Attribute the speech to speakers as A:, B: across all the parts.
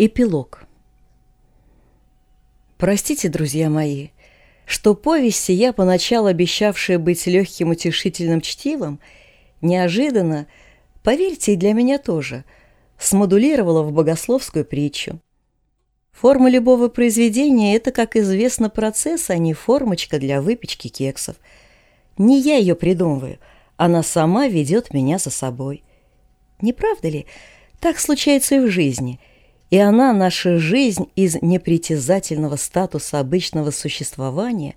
A: Эпилог. Простите, друзья мои, что повесть сия, поначалу обещавшая быть легким утешительным чтивом, неожиданно, поверьте, и для меня тоже, смодулировала в богословскую притчу. Форма любого произведения – это, как известно, процесс, а не формочка для выпечки кексов. Не я ее придумываю, она сама ведет меня за собой. Не правда ли? Так случается и в жизни – и она, наша жизнь из непритязательного статуса обычного существования,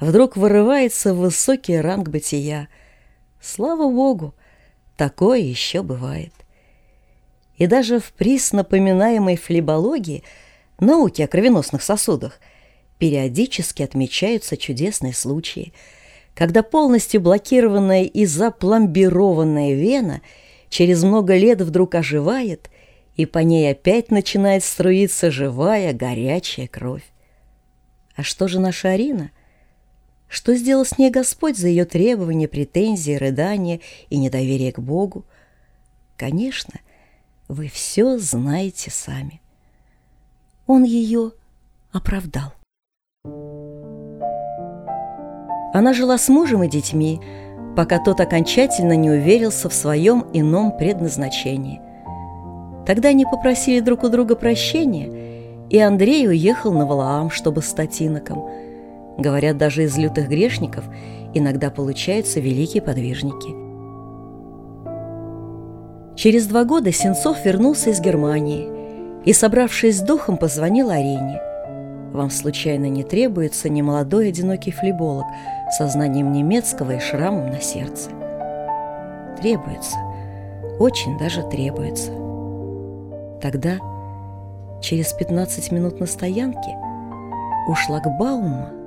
A: вдруг вырывается в высокий ранг бытия. Слава Богу, такое еще бывает. И даже в приз напоминаемой флебологии, науки о кровеносных сосудах, периодически отмечаются чудесные случаи, когда полностью блокированная и запломбированная вена через много лет вдруг оживает – и по ней опять начинает струиться живая, горячая кровь. А что же наша Арина? Что сделал с ней Господь за ее требования, претензии, рыдания и недоверие к Богу? Конечно, вы все знаете сами. Он ее оправдал. Она жила с мужем и детьми, пока тот окончательно не уверился в своем ином предназначении – Тогда они попросили друг у друга прощения, и Андрей уехал на Валаам, чтобы стать иноком. Говорят, даже из лютых грешников иногда получаются великие подвижники. Через два года Сенцов вернулся из Германии и, собравшись с духом, позвонил Арине. Вам случайно не требуется немолодой одинокий флеболог со знанием немецкого и шрамом на сердце? Требуется. Очень даже требуется. Тогда, через 15 минут на стоянке, у шлагбаума